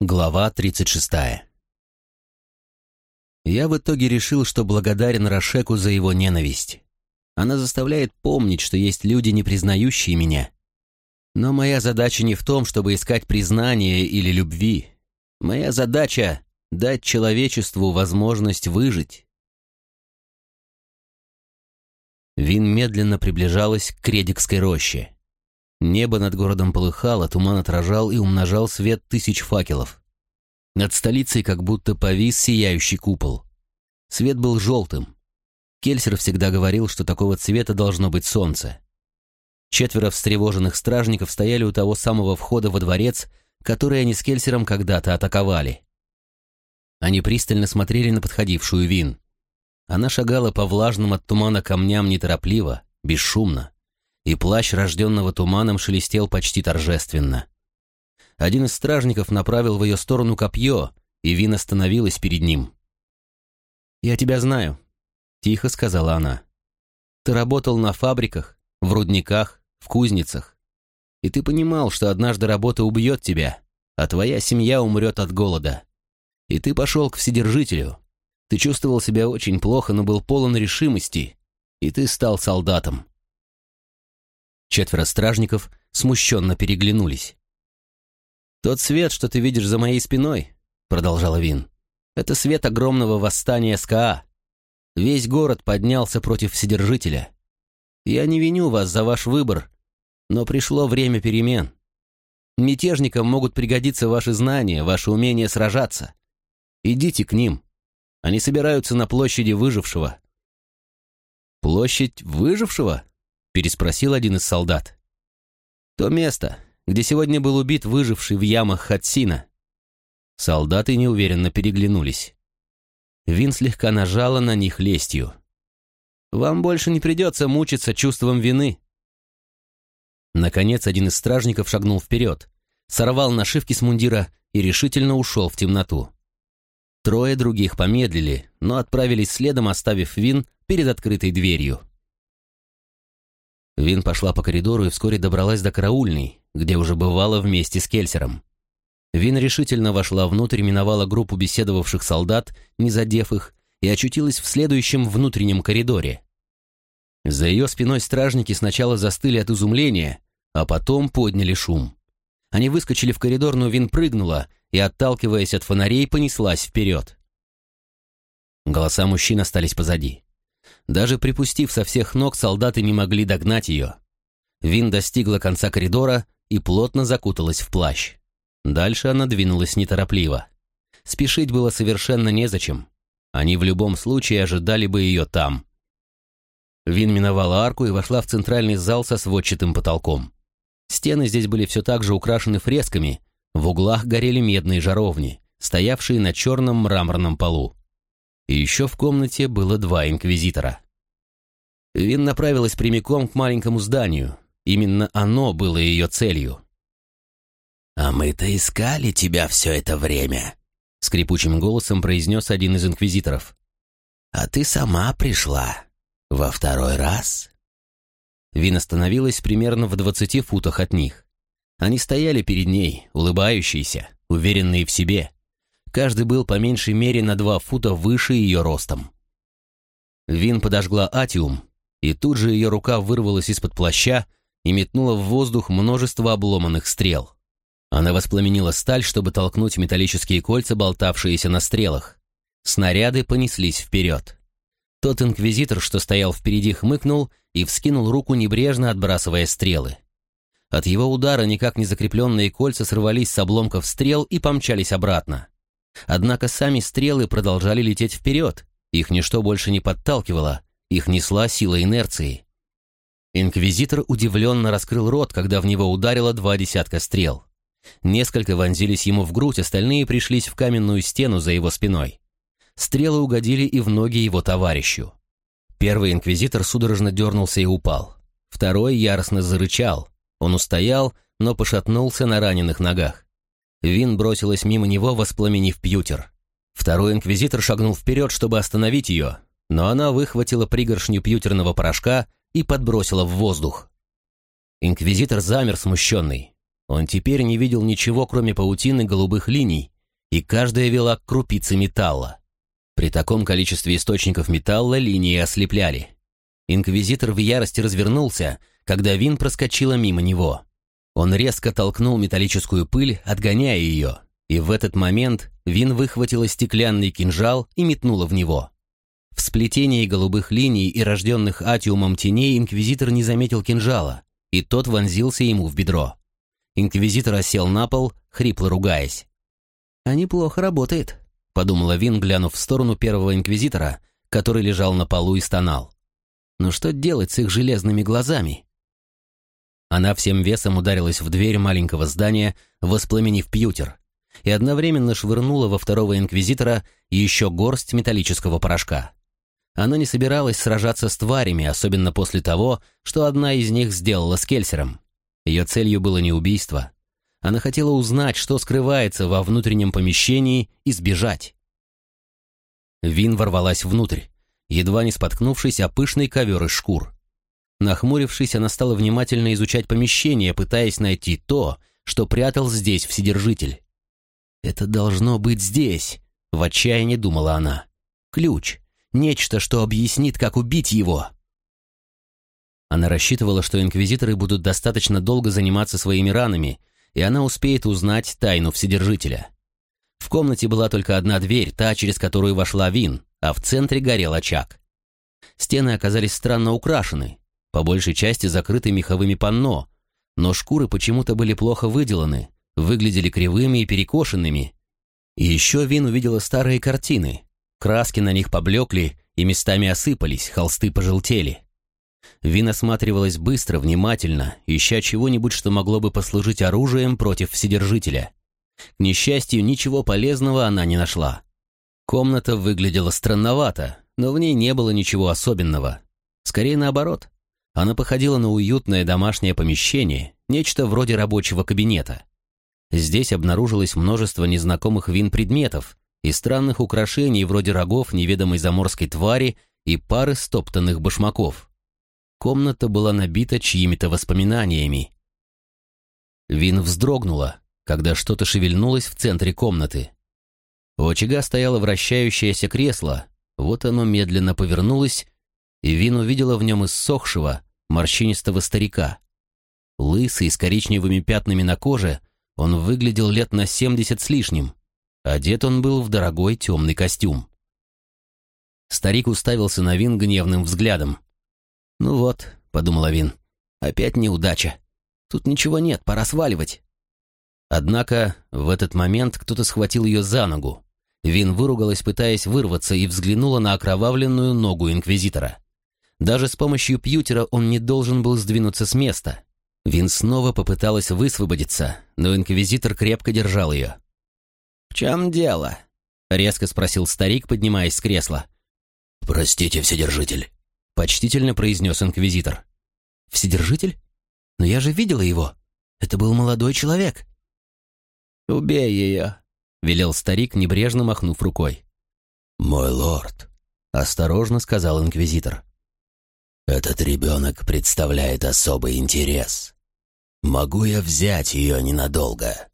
Глава 36 Я в итоге решил, что благодарен Рашеку за его ненависть. Она заставляет помнить, что есть люди, не признающие меня. Но моя задача не в том, чтобы искать признания или любви. Моя задача — дать человечеству возможность выжить. Вин медленно приближалась к Кредикской роще. Небо над городом полыхало, туман отражал и умножал свет тысяч факелов. Над столицей как будто повис сияющий купол. Свет был желтым. Кельсер всегда говорил, что такого цвета должно быть солнце. Четверо встревоженных стражников стояли у того самого входа во дворец, который они с Кельсером когда-то атаковали. Они пристально смотрели на подходившую Вин. Она шагала по влажным от тумана камням неторопливо, бесшумно и плащ рожденного туманом шелестел почти торжественно. Один из стражников направил в ее сторону копье, и Вин остановилась перед ним. «Я тебя знаю», — тихо сказала она. «Ты работал на фабриках, в рудниках, в кузницах. И ты понимал, что однажды работа убьет тебя, а твоя семья умрет от голода. И ты пошел к Вседержителю. Ты чувствовал себя очень плохо, но был полон решимости, и ты стал солдатом. Четверо стражников смущенно переглянулись. «Тот свет, что ты видишь за моей спиной», — продолжала Вин, — «это свет огромного восстания СКА. Весь город поднялся против Вседержителя. Я не виню вас за ваш выбор, но пришло время перемен. Мятежникам могут пригодиться ваши знания, ваше умение сражаться. Идите к ним. Они собираются на площади выжившего». «Площадь выжившего?» Переспросил один из солдат. «То место, где сегодня был убит выживший в ямах Хатсина». Солдаты неуверенно переглянулись. Вин слегка нажала на них лестью. «Вам больше не придется мучиться чувством вины». Наконец один из стражников шагнул вперед, сорвал нашивки с мундира и решительно ушел в темноту. Трое других помедлили, но отправились следом, оставив Вин перед открытой дверью. Вин пошла по коридору и вскоре добралась до караульной, где уже бывала вместе с Кельсером. Вин решительно вошла внутрь, миновала группу беседовавших солдат, не задев их, и очутилась в следующем внутреннем коридоре. За ее спиной стражники сначала застыли от изумления, а потом подняли шум. Они выскочили в коридор, но Вин прыгнула и, отталкиваясь от фонарей, понеслась вперед. Голоса мужчин остались позади. Даже припустив со всех ног, солдаты не могли догнать ее. Вин достигла конца коридора и плотно закуталась в плащ. Дальше она двинулась неторопливо. Спешить было совершенно незачем. Они в любом случае ожидали бы ее там. Вин миновала арку и вошла в центральный зал со сводчатым потолком. Стены здесь были все так же украшены фресками, в углах горели медные жаровни, стоявшие на черном мраморном полу. И еще в комнате было два инквизитора. Вин направилась прямиком к маленькому зданию. Именно оно было ее целью. «А мы-то искали тебя все это время», — скрипучим голосом произнес один из инквизиторов. «А ты сама пришла. Во второй раз?» Вин остановилась примерно в двадцати футах от них. Они стояли перед ней, улыбающиеся, уверенные в себе. Каждый был по меньшей мере на два фута выше ее ростом. Вин подожгла атиум, и тут же ее рука вырвалась из-под плаща и метнула в воздух множество обломанных стрел. Она воспламенила сталь, чтобы толкнуть металлические кольца, болтавшиеся на стрелах. Снаряды понеслись вперед. Тот инквизитор, что стоял впереди, хмыкнул и вскинул руку, небрежно отбрасывая стрелы. От его удара никак не закрепленные кольца сорвались с обломков стрел и помчались обратно. Однако сами стрелы продолжали лететь вперед, их ничто больше не подталкивало, их несла сила инерции. Инквизитор удивленно раскрыл рот, когда в него ударило два десятка стрел. Несколько вонзились ему в грудь, остальные пришлись в каменную стену за его спиной. Стрелы угодили и в ноги его товарищу. Первый инквизитор судорожно дернулся и упал. Второй яростно зарычал. Он устоял, но пошатнулся на раненых ногах. Вин бросилась мимо него, воспламенив пьютер. Второй инквизитор шагнул вперед, чтобы остановить ее, но она выхватила пригоршню пьютерного порошка и подбросила в воздух. Инквизитор замер смущенный. Он теперь не видел ничего, кроме паутины голубых линий, и каждая вела к крупице металла. При таком количестве источников металла линии ослепляли. Инквизитор в ярости развернулся, когда Вин проскочила мимо него. Он резко толкнул металлическую пыль, отгоняя ее, и в этот момент Вин выхватила стеклянный кинжал и метнула в него. В сплетении голубых линий и рожденных атиумом теней инквизитор не заметил кинжала, и тот вонзился ему в бедро. Инквизитор осел на пол, хрипло ругаясь. «А неплохо работает», — подумала Вин, глянув в сторону первого инквизитора, который лежал на полу и стонал. «Но что делать с их железными глазами?» Она всем весом ударилась в дверь маленького здания, воспламенив пьютер, и одновременно швырнула во второго инквизитора еще горсть металлического порошка. Она не собиралась сражаться с тварями, особенно после того, что одна из них сделала с Кельсером. Ее целью было не убийство. Она хотела узнать, что скрывается во внутреннем помещении, и сбежать. Вин ворвалась внутрь, едва не споткнувшись о пышный ковер из шкур. Нахмурившись, она стала внимательно изучать помещение, пытаясь найти то, что прятал здесь Вседержитель. «Это должно быть здесь», — в отчаянии думала она. «Ключ. Нечто, что объяснит, как убить его. Она рассчитывала, что инквизиторы будут достаточно долго заниматься своими ранами, и она успеет узнать тайну Вседержителя. В комнате была только одна дверь, та, через которую вошла Вин, а в центре горел очаг. Стены оказались странно украшены, по большей части закрыты меховыми панно, но шкуры почему-то были плохо выделаны, выглядели кривыми и перекошенными. И еще Вин увидела старые картины, Краски на них поблекли и местами осыпались, холсты пожелтели. Вин осматривалась быстро, внимательно, ища чего-нибудь, что могло бы послужить оружием против Вседержителя. К несчастью, ничего полезного она не нашла. Комната выглядела странновато, но в ней не было ничего особенного. Скорее наоборот. Она походила на уютное домашнее помещение, нечто вроде рабочего кабинета. Здесь обнаружилось множество незнакомых Вин предметов, и странных украшений вроде рогов неведомой заморской твари и пары стоптанных башмаков. Комната была набита чьими-то воспоминаниями. Вин вздрогнула, когда что-то шевельнулось в центре комнаты. У очага стояло вращающееся кресло, вот оно медленно повернулось, и Вин увидела в нем иссохшего, морщинистого старика. Лысый, с коричневыми пятнами на коже, он выглядел лет на семьдесят с лишним. Одет он был в дорогой темный костюм. Старик уставился на Вин гневным взглядом. «Ну вот», — подумала Вин, — «опять неудача. Тут ничего нет, пора сваливать». Однако в этот момент кто-то схватил ее за ногу. Вин выругалась, пытаясь вырваться, и взглянула на окровавленную ногу Инквизитора. Даже с помощью пьютера он не должен был сдвинуться с места. Вин снова попыталась высвободиться, но Инквизитор крепко держал ее. «В чем дело?» — резко спросил старик, поднимаясь с кресла. «Простите, Вседержитель», — почтительно произнес инквизитор. «Вседержитель? Но я же видела его. Это был молодой человек». «Убей ее», — велел старик, небрежно махнув рукой. «Мой лорд», — осторожно сказал инквизитор. «Этот ребенок представляет особый интерес. Могу я взять ее ненадолго?»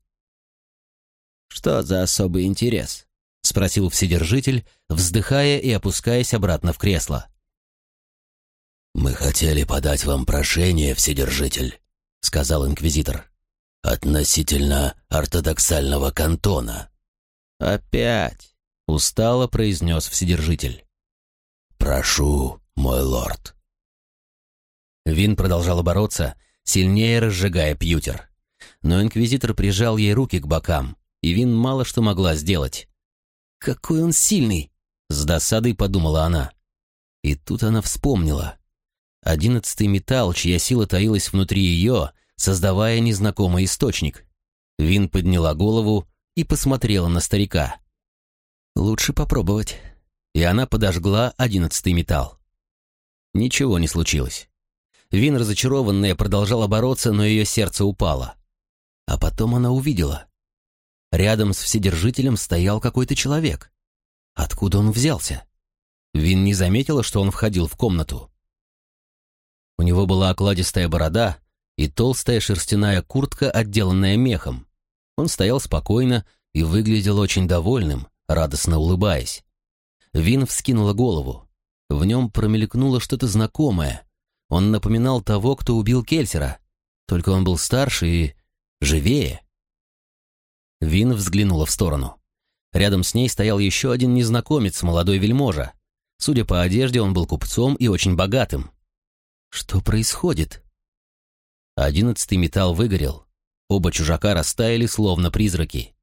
«Что за особый интерес?» — спросил Вседержитель, вздыхая и опускаясь обратно в кресло. «Мы хотели подать вам прошение, Вседержитель», — сказал Инквизитор, — «относительно ортодоксального кантона». «Опять?» — устало произнес Вседержитель. «Прошу, мой лорд». Вин продолжала бороться, сильнее разжигая пьютер. Но Инквизитор прижал ей руки к бокам, и Вин мало что могла сделать. «Какой он сильный!» — с досадой подумала она. И тут она вспомнила. Одиннадцатый металл, чья сила таилась внутри ее, создавая незнакомый источник. Вин подняла голову и посмотрела на старика. «Лучше попробовать». И она подожгла одиннадцатый металл. Ничего не случилось. Вин, разочарованная, продолжала бороться, но ее сердце упало. А потом она увидела. Рядом с Вседержителем стоял какой-то человек. Откуда он взялся? Вин не заметила, что он входил в комнату. У него была окладистая борода, и толстая шерстяная куртка, отделанная мехом. Он стоял спокойно и выглядел очень довольным, радостно улыбаясь. Вин вскинула голову. В нем промелькнуло что-то знакомое. Он напоминал того, кто убил Кельсера, только он был старше и живее. Вин взглянула в сторону. Рядом с ней стоял еще один незнакомец, молодой вельможа. Судя по одежде, он был купцом и очень богатым. Что происходит? Одиннадцатый металл выгорел. Оба чужака растаяли, словно призраки.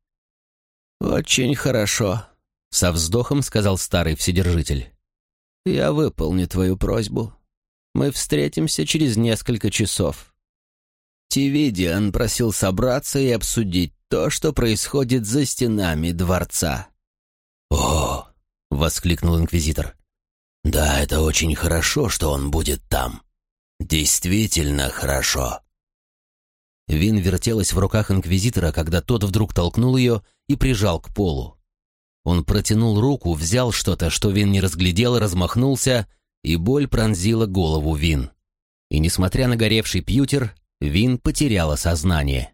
«Очень хорошо», — со вздохом сказал старый вседержитель. «Я выполню твою просьбу. Мы встретимся через несколько часов». Тивидиан просил собраться и обсудить то, что происходит за стенами дворца. «О!» — воскликнул инквизитор. «Да, это очень хорошо, что он будет там. Действительно хорошо». Вин вертелась в руках инквизитора, когда тот вдруг толкнул ее и прижал к полу. Он протянул руку, взял что-то, что Вин не разглядел, размахнулся, и боль пронзила голову Вин. И, несмотря на горевший пьютер, Вин потеряла сознание.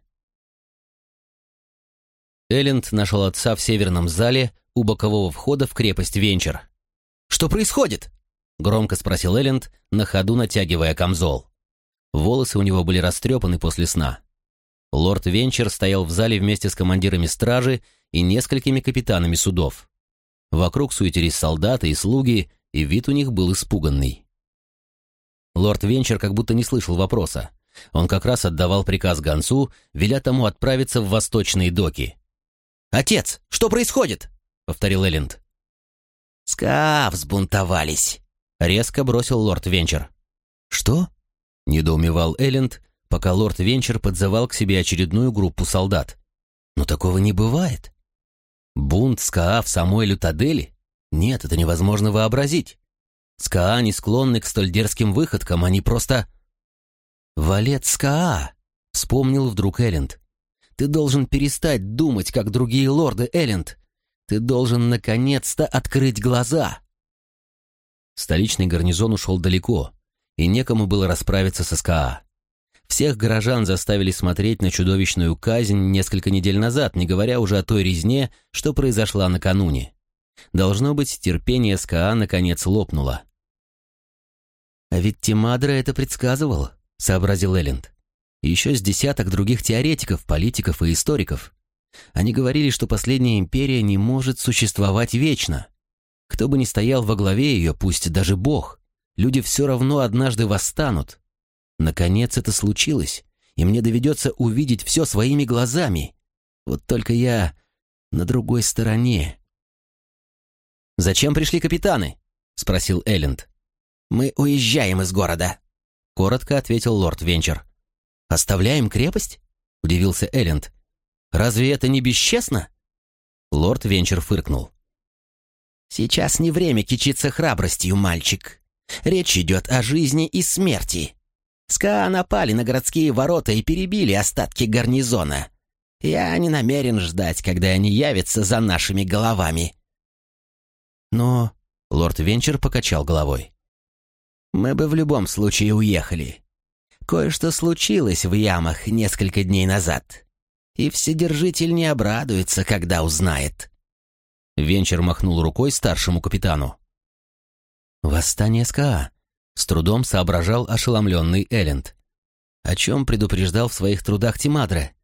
Элленд нашел отца в северном зале у бокового входа в крепость Венчер. «Что происходит?» — громко спросил Элленд, на ходу натягивая камзол. Волосы у него были растрепаны после сна. Лорд Венчер стоял в зале вместе с командирами стражи и несколькими капитанами судов. Вокруг суетились солдаты и слуги, и вид у них был испуганный. Лорд Венчер как будто не слышал вопроса. Он как раз отдавал приказ гонцу, веля тому отправиться в восточные доки. «Отец, что происходит?» — повторил Элленд. «Скаф взбунтовались», — резко бросил лорд Венчер. «Что?» — недоумевал Элленд, пока лорд Венчер подзывал к себе очередную группу солдат. «Но такого не бывает. Бунт Скаа в самой Лютадели? Нет, это невозможно вообразить. Скаа не склонны к столь дерзким выходкам, они просто...» «Валет Скаа!» — вспомнил вдруг Элленд. «Ты должен перестать думать, как другие лорды, Элленд. Ты должен наконец-то открыть глаза!» Столичный гарнизон ушел далеко, и некому было расправиться со СКА. Всех горожан заставили смотреть на чудовищную казнь несколько недель назад, не говоря уже о той резне, что произошла накануне. Должно быть, терпение СКА наконец лопнуло. «А ведь Тимадра это предсказывал», — сообразил Элленд. «Еще с десяток других теоретиков, политиков и историков. Они говорили, что последняя империя не может существовать вечно. Кто бы ни стоял во главе ее, пусть даже Бог, люди все равно однажды восстанут. Наконец это случилось, и мне доведется увидеть все своими глазами. Вот только я на другой стороне». «Зачем пришли капитаны?» — спросил Элленд. «Мы уезжаем из города», коротко ответил лорд Венчер. «Оставляем крепость?» — удивился Элленд. «Разве это не бесчестно?» Лорд Венчер фыркнул. «Сейчас не время кичиться храбростью, мальчик. Речь идет о жизни и смерти. СКА напали на городские ворота и перебили остатки гарнизона. Я не намерен ждать, когда они явятся за нашими головами». «Но...» — лорд Венчер покачал головой мы бы в любом случае уехали. Кое-что случилось в ямах несколько дней назад, и Вседержитель не обрадуется, когда узнает». Венчер махнул рукой старшему капитану. «Восстание СКА», — с трудом соображал ошеломленный Элленд. О чем предупреждал в своих трудах Тимадре?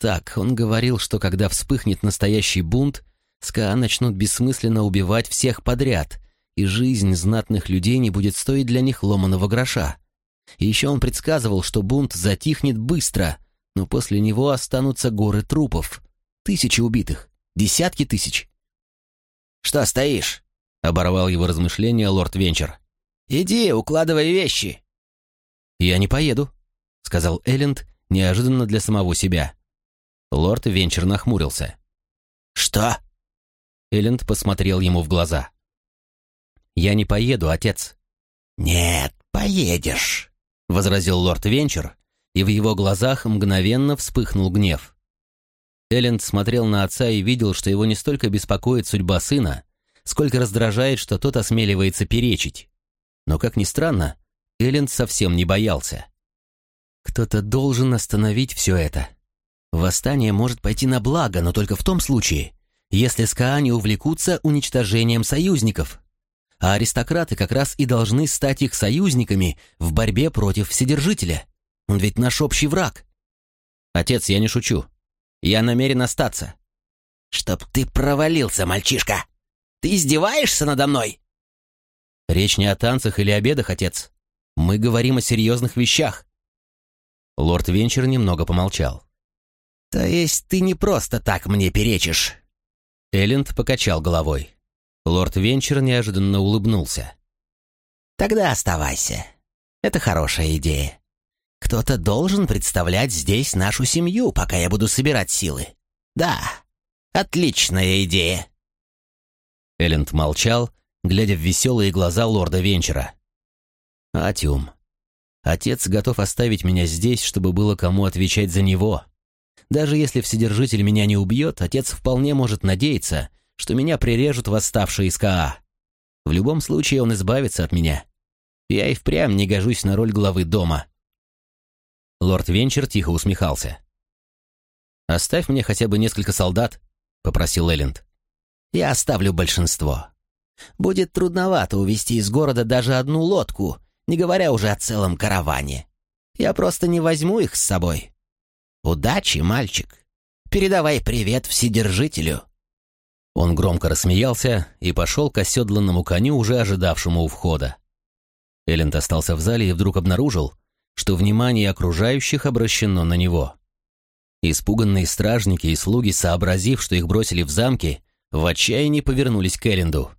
Так, он говорил, что когда вспыхнет настоящий бунт, СКА начнут бессмысленно убивать всех подряд, и жизнь знатных людей не будет стоить для них ломаного гроша. И еще он предсказывал, что бунт затихнет быстро, но после него останутся горы трупов. Тысячи убитых, десятки тысяч. «Что стоишь?» — оборвал его размышления лорд Венчер. «Иди, укладывай вещи». «Я не поеду», — сказал Элленд неожиданно для самого себя. Лорд Венчер нахмурился. «Что?» Элленд посмотрел ему в глаза. «Я не поеду, отец». «Нет, поедешь», — возразил лорд Венчер, и в его глазах мгновенно вспыхнул гнев. Элленд смотрел на отца и видел, что его не столько беспокоит судьба сына, сколько раздражает, что тот осмеливается перечить. Но, как ни странно, Элленд совсем не боялся. Кто-то должен остановить все это. Восстание может пойти на благо, но только в том случае, если СКА не увлекутся уничтожением союзников. А аристократы как раз и должны стать их союзниками в борьбе против Вседержителя. Он ведь наш общий враг. Отец, я не шучу. Я намерен остаться. Чтоб ты провалился, мальчишка! Ты издеваешься надо мной? Речь не о танцах или обедах, отец. Мы говорим о серьезных вещах. Лорд Венчер немного помолчал. «То есть ты не просто так мне перечишь?» Элленд покачал головой. Лорд Венчер неожиданно улыбнулся. «Тогда оставайся. Это хорошая идея. Кто-то должен представлять здесь нашу семью, пока я буду собирать силы. Да, отличная идея». Элленд молчал, глядя в веселые глаза лорда Венчера. «Атиум, отец готов оставить меня здесь, чтобы было кому отвечать за него. Даже если Вседержитель меня не убьет, отец вполне может надеяться, что меня прирежут восставшие из КАА. В любом случае он избавится от меня. Я и впрямь не гожусь на роль главы дома». Лорд Венчер тихо усмехался. «Оставь мне хотя бы несколько солдат», — попросил Элленд. «Я оставлю большинство. Будет трудновато увезти из города даже одну лодку, не говоря уже о целом караване. Я просто не возьму их с собой. «Удачи, мальчик! Передавай привет Вседержителю!» Он громко рассмеялся и пошел к оседланному коню, уже ожидавшему у входа. Элленд остался в зале и вдруг обнаружил, что внимание окружающих обращено на него. Испуганные стражники и слуги, сообразив, что их бросили в замке, в отчаянии повернулись к Элленду.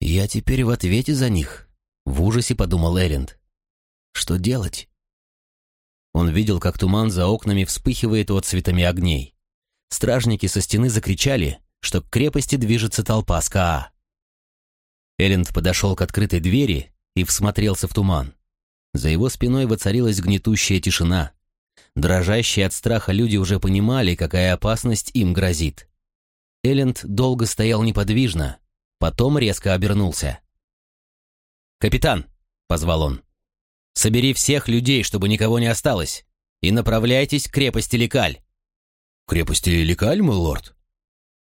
«Я теперь в ответе за них», — в ужасе подумал Элленд. «Что делать?» Он видел, как туман за окнами вспыхивает отцветами огней. Стражники со стены закричали, что к крепости движется толпа СКА. Элленд подошел к открытой двери и всмотрелся в туман. За его спиной воцарилась гнетущая тишина. Дрожащие от страха люди уже понимали, какая опасность им грозит. Элленд долго стоял неподвижно, потом резко обернулся. «Капитан!» — позвал он. Собери всех людей, чтобы никого не осталось, и направляйтесь к крепости Лекаль». «Крепости Лекаль, мой лорд?»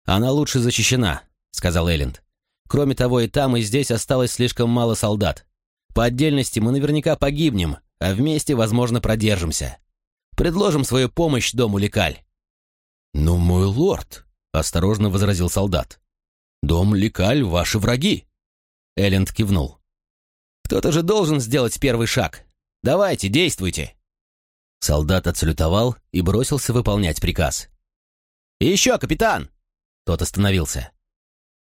«Она лучше защищена», — сказал Элленд. «Кроме того, и там, и здесь осталось слишком мало солдат. По отдельности мы наверняка погибнем, а вместе, возможно, продержимся. Предложим свою помощь дому Лекаль». «Но, мой лорд», — осторожно возразил солдат, — «дом Лекаль — ваши враги». Элленд кивнул. Кто-то же должен сделать первый шаг. Давайте, действуйте!» Солдат отсалютовал и бросился выполнять приказ. еще, капитан!» Тот остановился.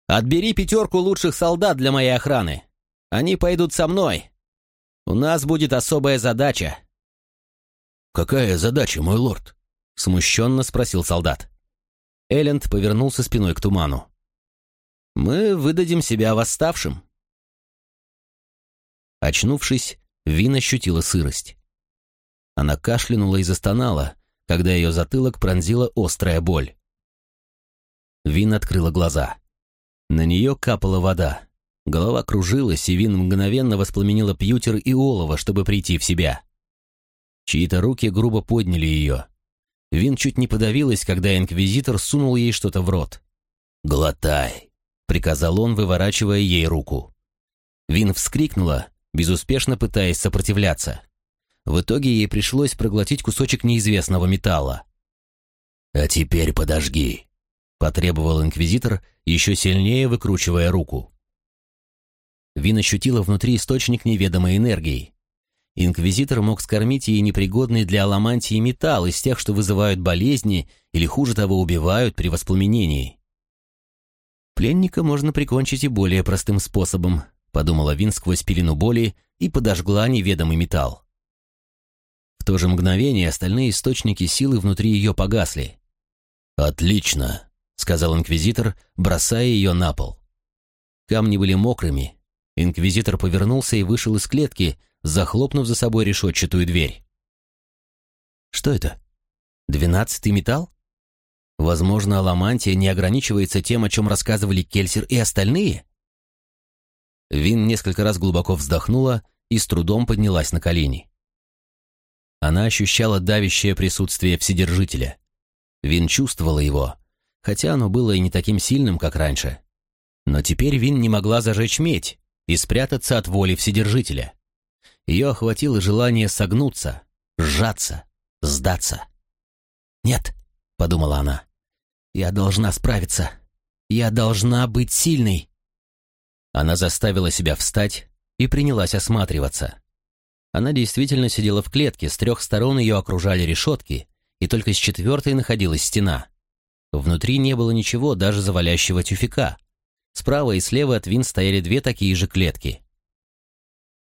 «Отбери пятерку лучших солдат для моей охраны. Они пойдут со мной. У нас будет особая задача». «Какая задача, мой лорд?» — смущенно спросил солдат. Элленд повернулся спиной к туману. «Мы выдадим себя восставшим». Очнувшись, Вин ощутила сырость. Она кашлянула и застонала, когда ее затылок пронзила острая боль. Вин открыла глаза. На нее капала вода. Голова кружилась, и Вин мгновенно воспламенила пьютер и олово, чтобы прийти в себя. Чьи-то руки грубо подняли ее. Вин чуть не подавилась, когда инквизитор сунул ей что-то в рот. «Глотай», — приказал он, выворачивая ей руку. Вин вскрикнула, безуспешно пытаясь сопротивляться. В итоге ей пришлось проглотить кусочек неизвестного металла. «А теперь подожги», — потребовал инквизитор, еще сильнее выкручивая руку. Вин ощутила внутри источник неведомой энергии. Инквизитор мог скормить ей непригодный для аламантии металл из тех, что вызывают болезни или, хуже того, убивают при воспламенении. Пленника можно прикончить и более простым способом, подумала Вин сквозь пелену боли и подожгла неведомый металл. В то же мгновение остальные источники силы внутри ее погасли. «Отлично», — сказал инквизитор, бросая ее на пол. Камни были мокрыми. Инквизитор повернулся и вышел из клетки, захлопнув за собой решетчатую дверь. Что это? Двенадцатый металл? Возможно, Аламантия не ограничивается тем, о чем рассказывали Кельсер и остальные? Вин несколько раз глубоко вздохнула и с трудом поднялась на колени. Она ощущала давящее присутствие Вседержителя. Вин чувствовала его, хотя оно было и не таким сильным, как раньше. Но теперь Вин не могла зажечь медь и спрятаться от воли Вседержителя. Ее охватило желание согнуться, сжаться, сдаться. «Нет», — подумала она, — «я должна справиться. Я должна быть сильной». Она заставила себя встать и принялась осматриваться. Она действительно сидела в клетке, с трех сторон ее окружали решетки, и только с четвертой находилась стена. Внутри не было ничего, даже завалящего тюфяка. Справа и слева от Вин стояли две такие же клетки.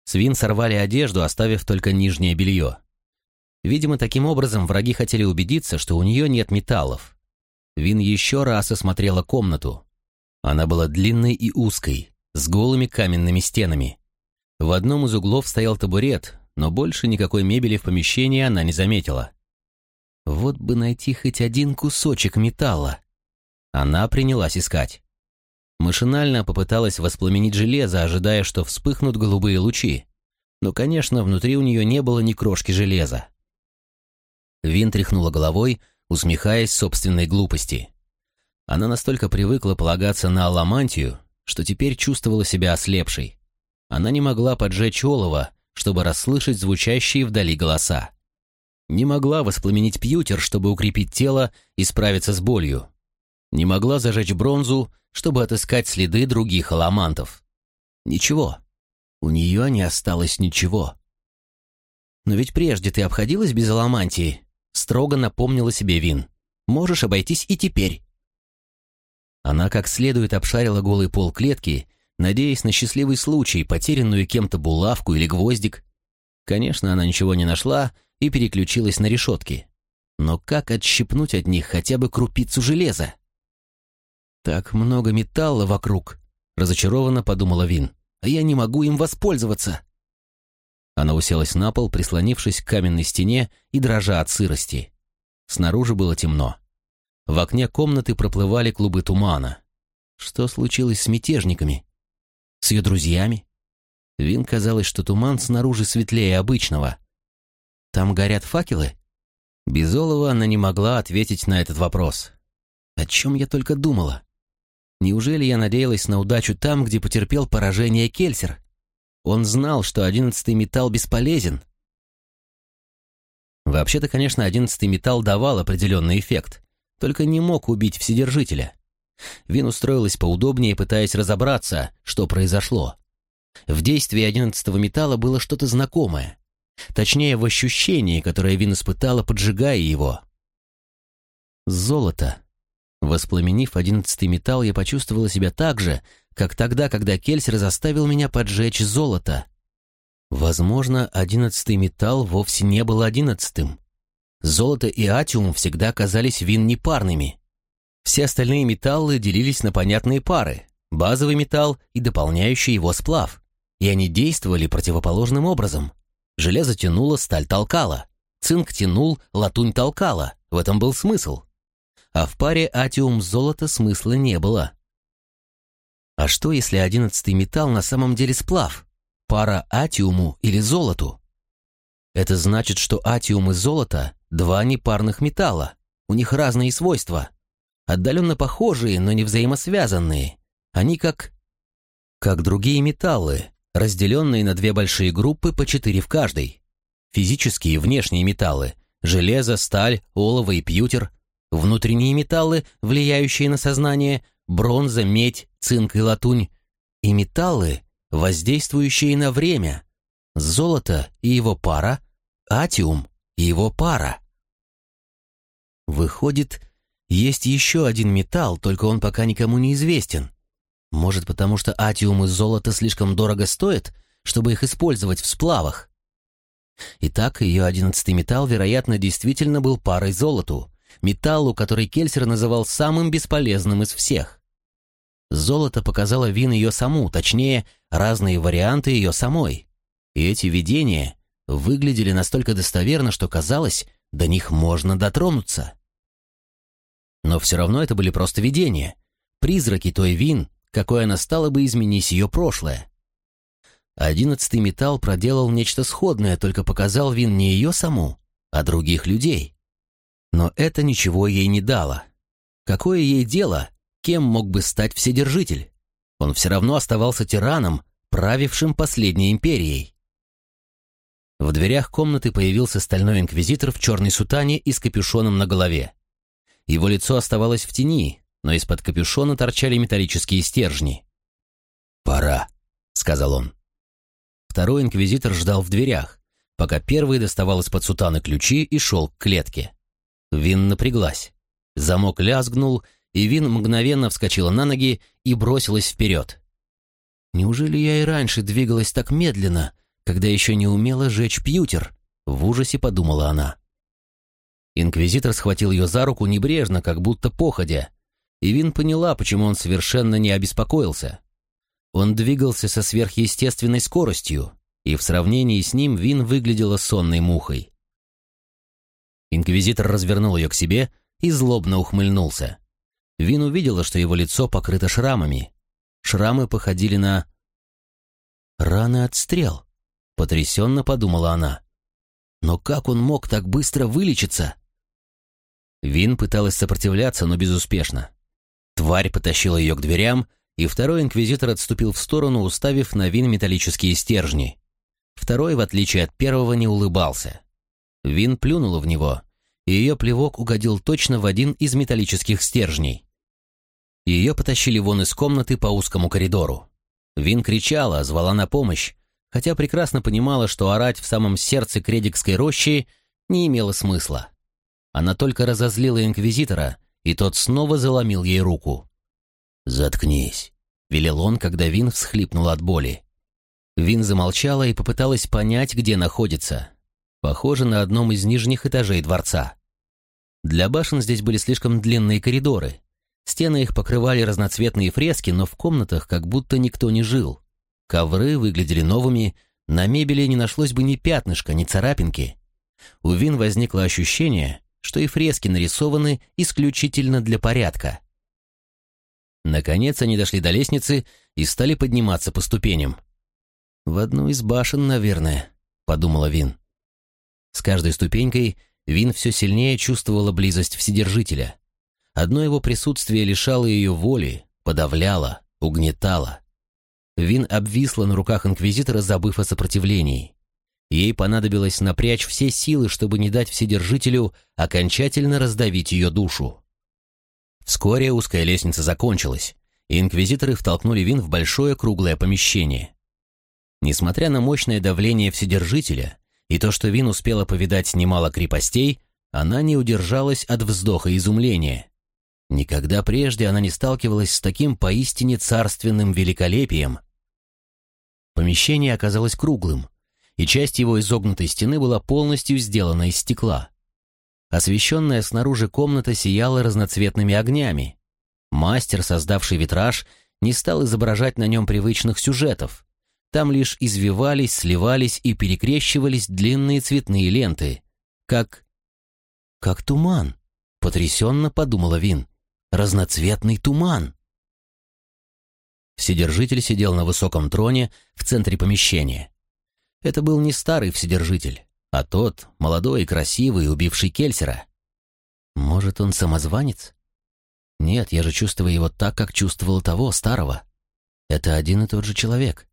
С Вин сорвали одежду, оставив только нижнее белье. Видимо, таким образом враги хотели убедиться, что у нее нет металлов. Вин еще раз осмотрела комнату. Она была длинной и узкой, с голыми каменными стенами. В одном из углов стоял табурет, но больше никакой мебели в помещении она не заметила. Вот бы найти хоть один кусочек металла. Она принялась искать. Машинально попыталась воспламенить железо, ожидая, что вспыхнут голубые лучи. Но, конечно, внутри у нее не было ни крошки железа. Вин тряхнула головой, усмехаясь собственной глупости. Она настолько привыкла полагаться на аламантию, что теперь чувствовала себя ослепшей. Она не могла поджечь олово, чтобы расслышать звучащие вдали голоса. Не могла воспламенить пьютер, чтобы укрепить тело и справиться с болью. Не могла зажечь бронзу, чтобы отыскать следы других аламантов. Ничего. У нее не осталось ничего. «Но ведь прежде ты обходилась без аламантии», — строго напомнила себе Вин. «Можешь обойтись и теперь». Она как следует обшарила голый пол клетки, надеясь на счастливый случай, потерянную кем-то булавку или гвоздик. Конечно, она ничего не нашла и переключилась на решетки. Но как отщипнуть от них хотя бы крупицу железа? «Так много металла вокруг», — разочарованно подумала Вин, «а я не могу им воспользоваться». Она уселась на пол, прислонившись к каменной стене и дрожа от сырости. Снаружи было темно. В окне комнаты проплывали клубы тумана. Что случилось с мятежниками? С ее друзьями? Вин казалось, что туман снаружи светлее обычного. Там горят факелы? Без олова она не могла ответить на этот вопрос. О чем я только думала? Неужели я надеялась на удачу там, где потерпел поражение Кельсер? Он знал, что одиннадцатый металл бесполезен. Вообще-то, конечно, одиннадцатый металл давал определенный эффект, только не мог убить Вседержителя. Вин устроилась поудобнее, пытаясь разобраться, что произошло. В действии одиннадцатого металла было что-то знакомое. Точнее, в ощущении, которое Вин испытала, поджигая его. Золото. Воспламенив одиннадцатый металл, я почувствовала себя так же, как тогда, когда Кельсер заставил меня поджечь золото. Возможно, одиннадцатый металл вовсе не был одиннадцатым. Золото и атиум всегда казались вин непарными. Все остальные металлы делились на понятные пары – базовый металл и дополняющий его сплав. И они действовали противоположным образом. Железо тянуло, сталь толкала. Цинк тянул, латунь толкала. В этом был смысл а в паре атиум-золото смысла не было. А что, если одиннадцатый металл на самом деле сплав? Пара атиуму или золоту? Это значит, что атиум и золото – два непарных металла. У них разные свойства. Отдаленно похожие, но не взаимосвязанные. Они как... Как другие металлы, разделенные на две большие группы по четыре в каждой. Физические внешние металлы – железо, сталь, олово и пьютер внутренние металлы, влияющие на сознание, бронза, медь, цинк и латунь, и металлы, воздействующие на время, золото и его пара, атиум и его пара. Выходит, есть еще один металл, только он пока никому не известен. Может, потому что атиум и золото слишком дорого стоят, чтобы их использовать в сплавах? Итак, ее одиннадцатый металл, вероятно, действительно был парой золоту, металлу, который Кельсер называл самым бесполезным из всех. Золото показало Вин ее саму, точнее, разные варианты ее самой. И эти видения выглядели настолько достоверно, что казалось, до них можно дотронуться. Но все равно это были просто видения, призраки той Вин, какой она стала бы, изменись ее прошлое. Одиннадцатый металл проделал нечто сходное, только показал Вин не ее саму, а других людей. Но это ничего ей не дало. Какое ей дело, кем мог бы стать Вседержитель? Он все равно оставался тираном, правившим последней империей. В дверях комнаты появился стальной инквизитор в черной сутане и с капюшоном на голове. Его лицо оставалось в тени, но из-под капюшона торчали металлические стержни. «Пора», — сказал он. Второй инквизитор ждал в дверях, пока первый доставал из-под сутаны ключи и шел к клетке. Вин напряглась. Замок лязгнул, и Вин мгновенно вскочила на ноги и бросилась вперед. «Неужели я и раньше двигалась так медленно, когда еще не умела жечь пьютер?» — в ужасе подумала она. Инквизитор схватил ее за руку небрежно, как будто походя, и Вин поняла, почему он совершенно не обеспокоился. Он двигался со сверхъестественной скоростью, и в сравнении с ним Вин выглядела сонной мухой. Инквизитор развернул ее к себе и злобно ухмыльнулся. Вин увидела, что его лицо покрыто шрамами. Шрамы походили на... «Раны от стрел», — потрясенно подумала она. «Но как он мог так быстро вылечиться?» Вин пыталась сопротивляться, но безуспешно. Тварь потащила ее к дверям, и второй инквизитор отступил в сторону, уставив на Вин металлические стержни. Второй, в отличие от первого, не улыбался. Вин плюнула в него, и ее плевок угодил точно в один из металлических стержней. Ее потащили вон из комнаты по узкому коридору. Вин кричала, звала на помощь, хотя прекрасно понимала, что орать в самом сердце Кредикской рощи не имело смысла. Она только разозлила инквизитора, и тот снова заломил ей руку. «Заткнись», — велел он, когда Вин всхлипнула от боли. Вин замолчала и попыталась понять, где находится. Похоже на одном из нижних этажей дворца. Для башен здесь были слишком длинные коридоры. Стены их покрывали разноцветные фрески, но в комнатах как будто никто не жил. Ковры выглядели новыми, на мебели не нашлось бы ни пятнышка, ни царапинки. У Вин возникло ощущение, что и фрески нарисованы исключительно для порядка. Наконец они дошли до лестницы и стали подниматься по ступеням. «В одну из башен, наверное», — подумала Вин. С каждой ступенькой Вин все сильнее чувствовала близость Вседержителя. Одно его присутствие лишало ее воли, подавляло, угнетало. Вин обвисла на руках Инквизитора, забыв о сопротивлении. Ей понадобилось напрячь все силы, чтобы не дать Вседержителю окончательно раздавить ее душу. Вскоре узкая лестница закончилась, и инквизиторы втолкнули Вин в большое круглое помещение. Несмотря на мощное давление Вседержителя и то, что Вин успела повидать немало крепостей, она не удержалась от вздоха изумления. Никогда прежде она не сталкивалась с таким поистине царственным великолепием. Помещение оказалось круглым, и часть его изогнутой стены была полностью сделана из стекла. Освещенная снаружи комната сияла разноцветными огнями. Мастер, создавший витраж, не стал изображать на нем привычных сюжетов. Там лишь извивались, сливались и перекрещивались длинные цветные ленты. Как... как туман, потрясенно подумала Вин. Разноцветный туман. Вседержитель сидел на высоком троне в центре помещения. Это был не старый Вседержитель, а тот, молодой и красивый, убивший Кельсера. Может, он самозванец? Нет, я же чувствую его так, как чувствовал того, старого. Это один и тот же человек.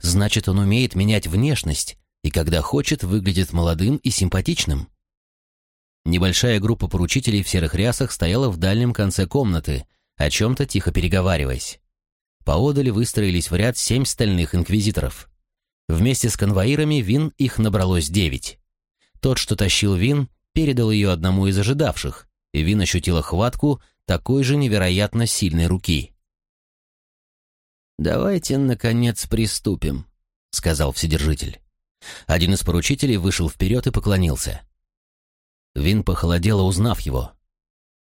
Значит, он умеет менять внешность и, когда хочет, выглядит молодым и симпатичным. Небольшая группа поручителей в серых рясах стояла в дальнем конце комнаты, о чем-то тихо переговариваясь. Поодали выстроились в ряд семь стальных инквизиторов. Вместе с конвоирами вин их набралось девять. Тот, что тащил вин, передал ее одному из ожидавших, и вин ощутила хватку такой же невероятно сильной руки. «Давайте, наконец, приступим», — сказал Вседержитель. Один из поручителей вышел вперед и поклонился. Вин похолодела, узнав его.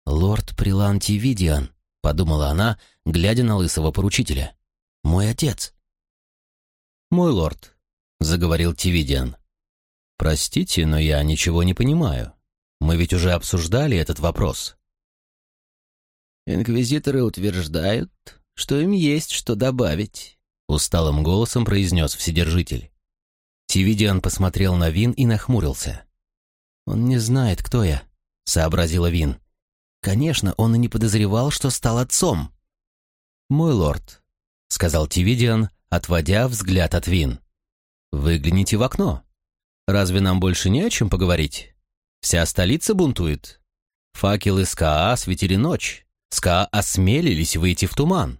«Лорд Приланти Видиан», — подумала она, глядя на лысого поручителя. «Мой отец». «Мой лорд», — заговорил Тивидиан. «Простите, но я ничего не понимаю. Мы ведь уже обсуждали этот вопрос». «Инквизиторы утверждают, что им есть что добавить», — усталым голосом произнес Вседержитель. Тивидиан посмотрел на Вин и нахмурился. «Он не знает, кто я», — сообразила Вин. «Конечно, он и не подозревал, что стал отцом». «Мой лорд», — сказал Тивидиан, отводя взгляд от Вин. «Выгляните в окно. Разве нам больше не о чем поговорить? Вся столица бунтует. Факелы СКА светили ночь. СКА осмелились выйти в туман.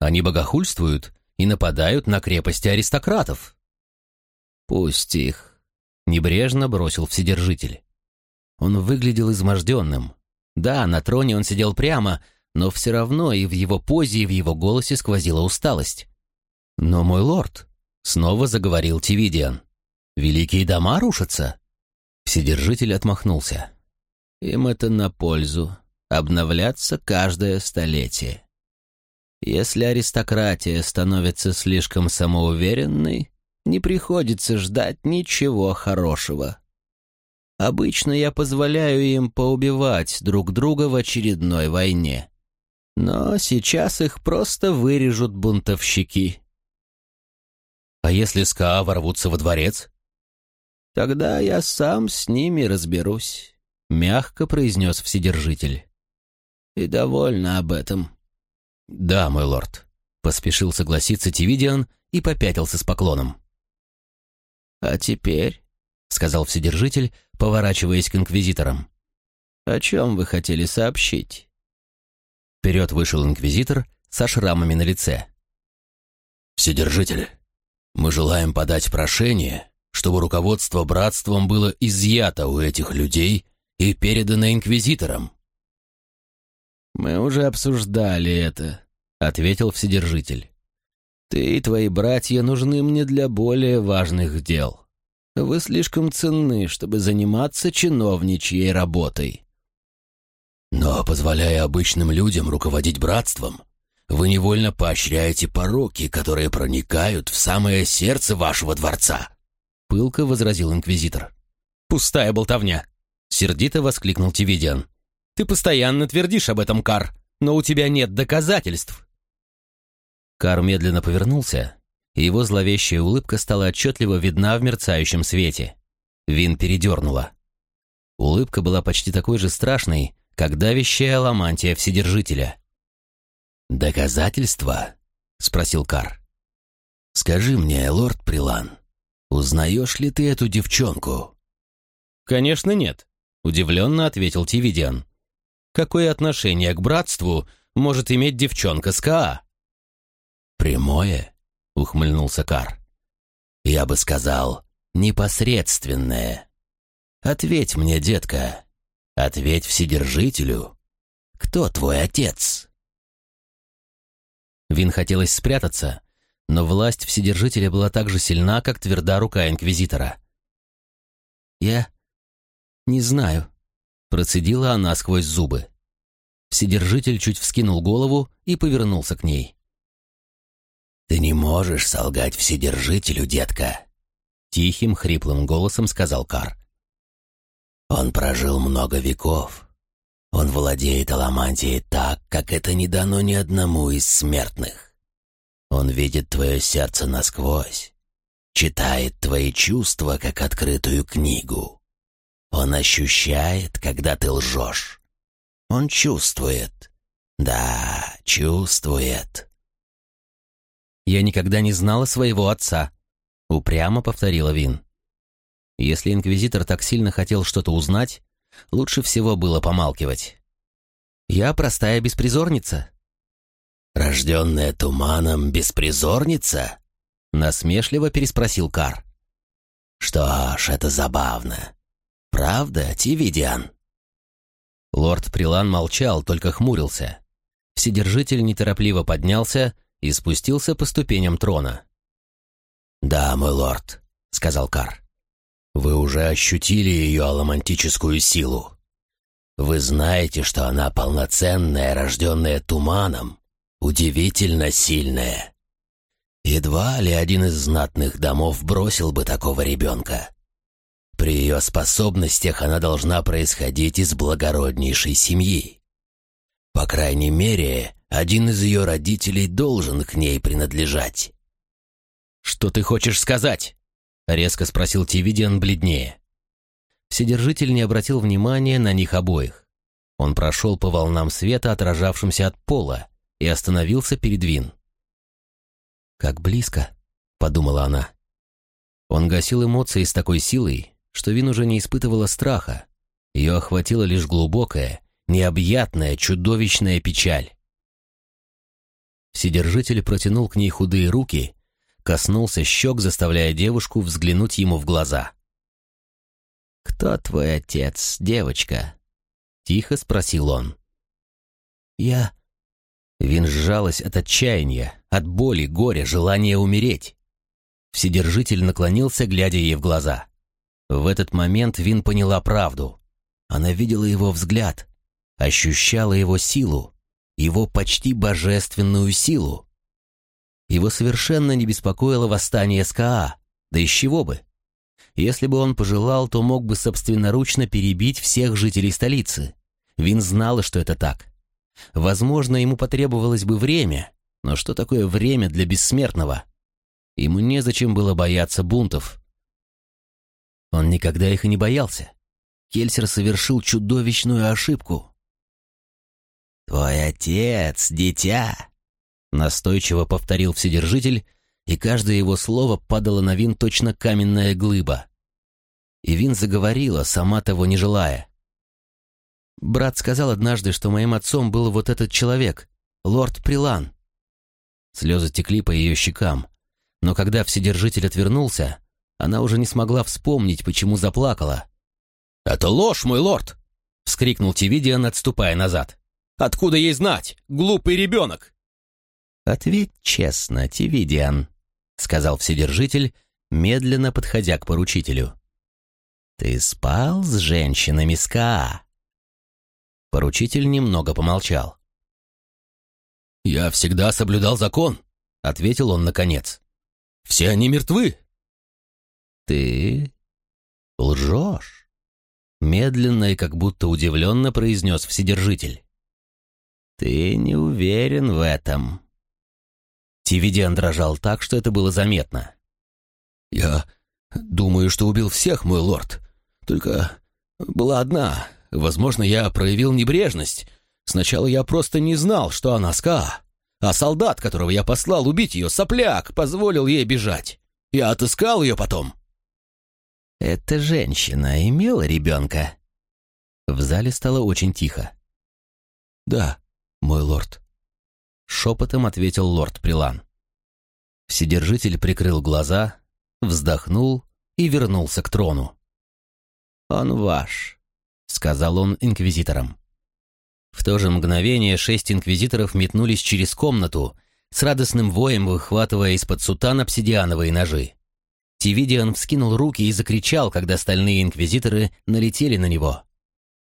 Они богохульствуют и нападают на крепости аристократов». «Пусть их», — небрежно бросил Вседержитель. Он выглядел изможденным. Да, на троне он сидел прямо, но все равно и в его позе, и в его голосе сквозила усталость. «Но, мой лорд», — снова заговорил Тивидиан, — «великие дома рушатся». Вседержитель отмахнулся. «Им это на пользу. Обновляться каждое столетие. Если аристократия становится слишком самоуверенной, не приходится ждать ничего хорошего. Обычно я позволяю им поубивать друг друга в очередной войне. Но сейчас их просто вырежут бунтовщики. А если СКА ворвутся во дворец? Тогда я сам с ними разберусь, мягко произнес Вседержитель. И довольна об этом. Да, мой лорд, поспешил согласиться Тивидиан и попятился с поклоном. А теперь, сказал Вседержитель, поворачиваясь к инквизиторам, о чем вы хотели сообщить? Вперед вышел инквизитор со шрамами на лице. «Вседержитель, мы желаем подать прошение, чтобы руководство братством было изъято у этих людей и передано инквизиторам». «Мы уже обсуждали это», — ответил Вседержитель. «Ты и твои братья нужны мне для более важных дел. Вы слишком ценны, чтобы заниматься чиновничьей работой». «Но, позволяя обычным людям руководить братством, вы невольно поощряете пороки, которые проникают в самое сердце вашего дворца», — пылко возразил инквизитор. «Пустая болтовня!» — сердито воскликнул Тивидиан. «Ты постоянно твердишь об этом, Кар, но у тебя нет доказательств». Кар медленно повернулся, и его зловещая улыбка стала отчетливо видна в мерцающем свете. Вин передернула. Улыбка была почти такой же страшной, как давящая ламантия Вседержителя. «Доказательства?» — спросил Кар. «Скажи мне, лорд Прилан, узнаешь ли ты эту девчонку?» «Конечно нет», — удивленно ответил Тивидиан. «Какое отношение к братству может иметь девчонка с Каа?» «Прямое?» — ухмыльнулся Кар. «Я бы сказал, непосредственное. Ответь мне, детка, ответь Вседержителю. Кто твой отец?» Вин хотелось спрятаться, но власть Вседержителя была так же сильна, как тверда рука Инквизитора. «Я не знаю», — процедила она сквозь зубы. Вседержитель чуть вскинул голову и повернулся к ней. «Ты не можешь солгать Вседержителю, детка», — тихим, хриплым голосом сказал Кар. «Он прожил много веков, он владеет Аламантией так, как это не дано ни одному из смертных. Он видит твое сердце насквозь, читает твои чувства, как открытую книгу. Он ощущает, когда ты лжешь. Он чувствует. Да, чувствует. «Я никогда не знала своего отца», — упрямо повторила Вин. Если инквизитор так сильно хотел что-то узнать, лучше всего было помалкивать. «Я простая беспризорница». «Рожденная туманом беспризорница?» — насмешливо переспросил Кар. «Что ж, это забавно. Правда, Тивидиан?» Лорд Прилан молчал, только хмурился. Вседержитель неторопливо поднялся и спустился по ступеням трона. «Да, мой лорд», — сказал Кар. Вы уже ощутили ее аламантическую силу. Вы знаете, что она полноценная, рожденная туманом, удивительно сильная. Едва ли один из знатных домов бросил бы такого ребенка. При ее способностях она должна происходить из благороднейшей семьи. По крайней мере, один из ее родителей должен к ней принадлежать. «Что ты хочешь сказать?» — резко спросил Тивидиан бледнее. Вседержитель не обратил внимания на них обоих. Он прошел по волнам света, отражавшимся от пола, и остановился перед Вин. «Как близко», — подумала она. Он гасил эмоции с такой силой, что Вин уже не испытывала страха. Ее охватила лишь глубокая, необъятная, чудовищная печаль. Вседержитель протянул к ней худые руки, коснулся щек, заставляя девушку взглянуть ему в глаза. «Кто твой отец, девочка?» — тихо спросил он. «Я...» Вин сжалась от отчаяния, от боли, горя, желания умереть. Вседержитель наклонился, глядя ей в глаза. В этот момент Вин поняла правду. Она видела его взгляд, ощущала его силу, его почти божественную силу. Его совершенно не беспокоило восстание СКА, да из чего бы. Если бы он пожелал, то мог бы собственноручно перебить всех жителей столицы. Вин знала, что это так. Возможно, ему потребовалось бы время, но что такое время для бессмертного? Ему незачем было бояться бунтов. Он никогда их и не боялся. Кельсер совершил чудовищную ошибку. «Твой отец, дитя!» Настойчиво повторил Вседержитель, и каждое его слово падало на Вин точно каменная глыба. И Вин заговорила, сама того не желая. Брат сказал однажды, что моим отцом был вот этот человек, лорд Прилан. Слезы текли по ее щекам, но когда Вседержитель отвернулся, она уже не смогла вспомнить, почему заплакала. «Это ложь, мой лорд!» — вскрикнул Тивидиан, отступая назад. «Откуда ей знать, глупый ребенок?» «Ответь честно, Тивидиан», — сказал Вседержитель, медленно подходя к поручителю. «Ты спал с женщинами СКА?» Поручитель немного помолчал. «Я всегда соблюдал закон», — ответил он наконец. «Все они мертвы». «Ты лжешь», — медленно и как будто удивленно произнес Вседержитель. «Ты не уверен в этом». Тивидиан дрожал так, что это было заметно. «Я думаю, что убил всех, мой лорд. Только была одна, Возможно, я проявил небрежность. Сначала я просто не знал, что она СКА. А солдат, которого я послал убить ее, сопляк, позволил ей бежать. Я отыскал ее потом. «Эта женщина имела ребенка?» В зале стало очень тихо. «Да, мой лорд», — шепотом ответил лорд Прилан. Вседержитель прикрыл глаза, вздохнул и вернулся к трону. «Он ваш», — сказал он инквизиторам. В то же мгновение шесть инквизиторов метнулись через комнату, с радостным воем выхватывая из-под сутан обсидиановые ножи. Тивидиан вскинул руки и закричал, когда остальные инквизиторы налетели на него.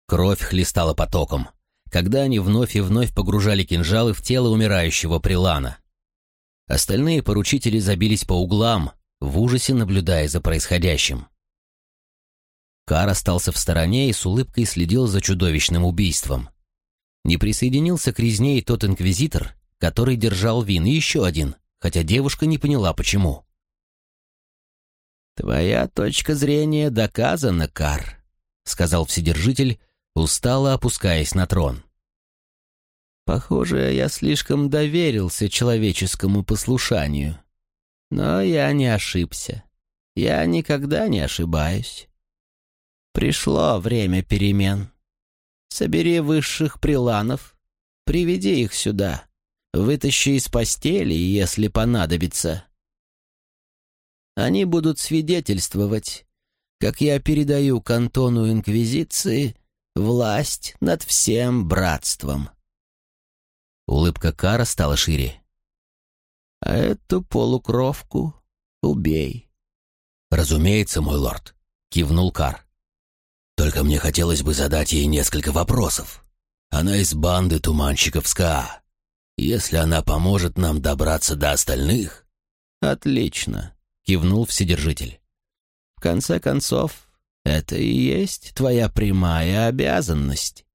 Кровь хлестала потоком, когда они вновь и вновь погружали кинжалы в тело умирающего Прилана. Остальные поручители забились по углам, в ужасе наблюдая за происходящим. Кар остался в стороне и с улыбкой следил за чудовищным убийством. Не присоединился к резне и тот инквизитор, который держал Вин, и еще один, хотя девушка не поняла, почему. «Твоя точка зрения доказана, Кар», — сказал Вседержитель, устало опускаясь на трон. «Похоже, я слишком доверился человеческому послушанию. Но я не ошибся. Я никогда не ошибаюсь. Пришло время перемен. Собери высших приланов, приведи их сюда, вытащи из постели, если понадобится. Они будут свидетельствовать, как я передаю кантону Инквизиции власть над всем братством. Улыбка Кара стала шире. А эту полукровку убей. «Разумеется, мой лорд», — кивнул Кар. Только мне хотелось бы задать ей несколько вопросов. Она из банды туманщиков СКА. Если она поможет нам добраться до остальных...» «Отлично», — кивнул Вседержитель. «В конце концов, это и есть твоя прямая обязанность».